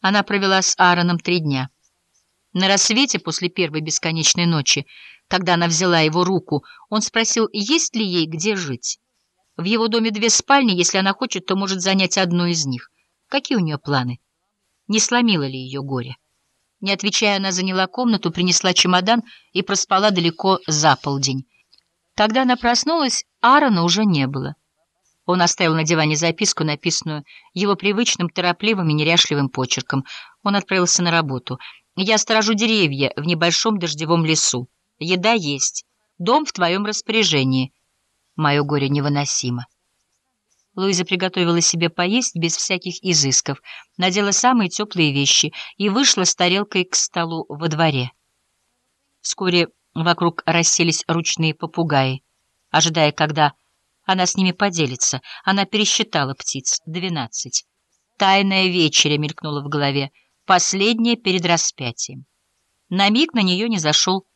Она провела с Аароном три дня. На рассвете, после первой бесконечной ночи, когда она взяла его руку, он спросил, есть ли ей где жить. В его доме две спальни, если она хочет, то может занять одну из них. Какие у нее планы? Не сломило ли ее горе? Не отвечая, она заняла комнату, принесла чемодан и проспала далеко за полдень. Когда она проснулась, Аарона уже не было. Он оставил на диване записку, написанную его привычным, торопливым и неряшливым почерком. Он отправился на работу. «Я сторожу деревья в небольшом дождевом лесу. Еда есть. Дом в твоем распоряжении. Мое горе невыносимо». Луиза приготовила себе поесть без всяких изысков, надела самые теплые вещи и вышла с тарелкой к столу во дворе. Вскоре вокруг расселись ручные попугаи, ожидая, когда она с ними поделится. Она пересчитала птиц. Двенадцать. Тайная вечеря мелькнула в голове. Последняя перед распятием. На миг на нее не зашел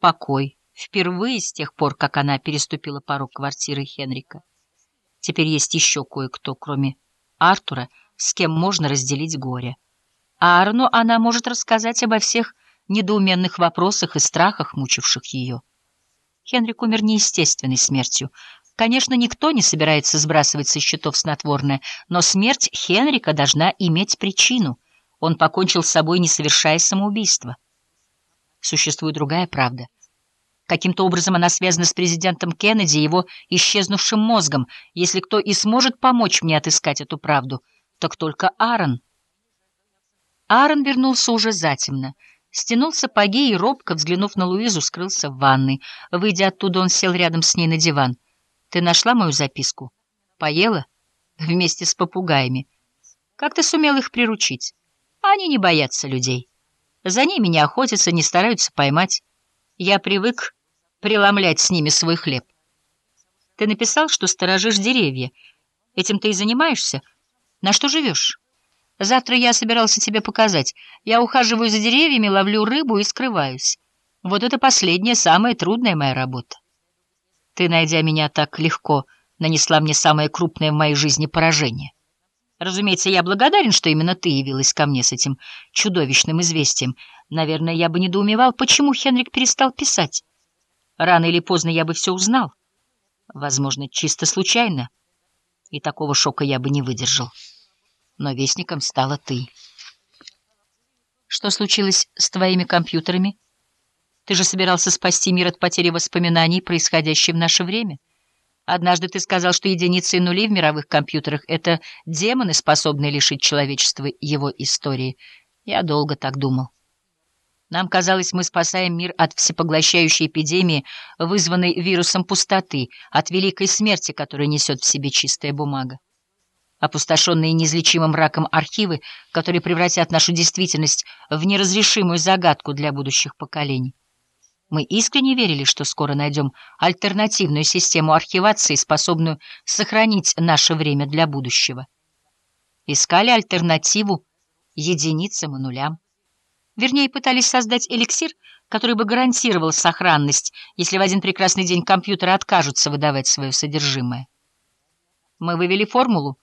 покой. Впервые с тех пор, как она переступила порог квартиры Хенрика. Теперь есть еще кое-кто, кроме Артура, с кем можно разделить горе. А Арну она может рассказать обо всех недоуменных вопросах и страхах, мучивших ее. Хенрик умер неестественной смертью, Конечно, никто не собирается сбрасывать со счетов снотворное, но смерть Хенрика должна иметь причину. Он покончил с собой, не совершая самоубийства. Существует другая правда. Каким-то образом она связана с президентом Кеннеди и его исчезнувшим мозгом. Если кто и сможет помочь мне отыскать эту правду, так только Аарон. Аарон вернулся уже затемно. Стянул сапоги и, робко взглянув на Луизу, скрылся в ванной. Выйдя оттуда, он сел рядом с ней на диван. Ты нашла мою записку? Поела? Вместе с попугаями. Как ты сумел их приручить? Они не боятся людей. За ними не охотятся, не стараются поймать. Я привык преломлять с ними свой хлеб. Ты написал, что сторожишь деревья. Этим ты и занимаешься? На что живешь? Завтра я собирался тебе показать. Я ухаживаю за деревьями, ловлю рыбу и скрываюсь. Вот это последняя, самая трудная моя работа. Ты, найдя меня так легко, нанесла мне самое крупное в моей жизни поражение. Разумеется, я благодарен, что именно ты явилась ко мне с этим чудовищным известием. Наверное, я бы недоумевал, почему Хенрик перестал писать. Рано или поздно я бы все узнал. Возможно, чисто случайно. И такого шока я бы не выдержал. Но вестником стала ты. Что случилось с твоими компьютерами? Ты же собирался спасти мир от потери воспоминаний, происходящей в наше время. Однажды ты сказал, что единицы и нули в мировых компьютерах — это демоны, способные лишить человечества его истории. Я долго так думал. Нам казалось, мы спасаем мир от всепоглощающей эпидемии, вызванной вирусом пустоты, от великой смерти, которую несет в себе чистая бумага. Опустошенные неизлечимым раком архивы, которые превратят нашу действительность в неразрешимую загадку для будущих поколений. Мы искренне верили, что скоро найдем альтернативную систему архивации, способную сохранить наше время для будущего. Искали альтернативу единицам и нулям. Вернее, пытались создать эликсир, который бы гарантировал сохранность, если в один прекрасный день компьютеры откажутся выдавать свое содержимое. Мы вывели формулу,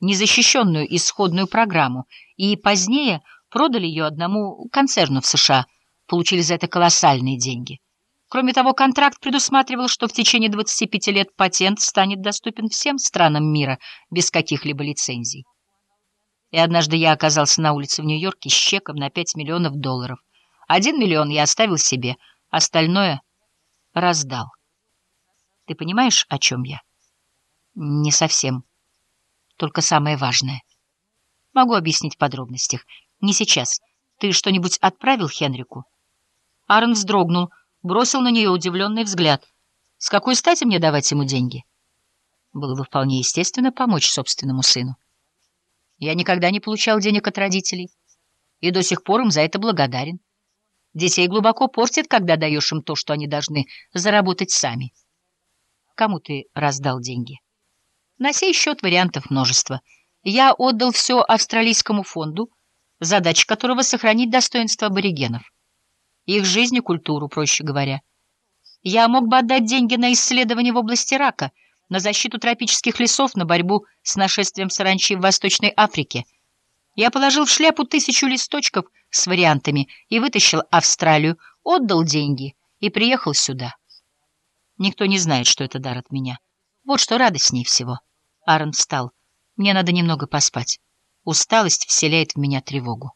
незащищенную исходную программу, и позднее продали ее одному концерну в США – получили за это колоссальные деньги. Кроме того, контракт предусматривал, что в течение 25 лет патент станет доступен всем странам мира без каких-либо лицензий. И однажды я оказался на улице в Нью-Йорке с чеком на 5 миллионов долларов. Один миллион я оставил себе, остальное раздал. Ты понимаешь, о чем я? Не совсем. Только самое важное. Могу объяснить в подробностях. Не сейчас. Ты что-нибудь отправил Хенрику? Аарон вздрогнул, бросил на нее удивленный взгляд. «С какой стати мне давать ему деньги?» Было бы вполне естественно помочь собственному сыну. Я никогда не получал денег от родителей, и до сих пор им за это благодарен. Детей глубоко портит, когда даешь им то, что они должны заработать сами. Кому ты раздал деньги? На сей счет вариантов множество. Я отдал все австралийскому фонду, задача которого — сохранить достоинство аборигенов их жизнь и культуру, проще говоря. Я мог бы отдать деньги на исследования в области рака, на защиту тропических лесов, на борьбу с нашествием саранчи в Восточной Африке. Я положил в шляпу тысячу листочков с вариантами и вытащил Австралию, отдал деньги и приехал сюда. Никто не знает, что это дар от меня. Вот что радостнее всего. Аарон встал. Мне надо немного поспать. Усталость вселяет в меня тревогу.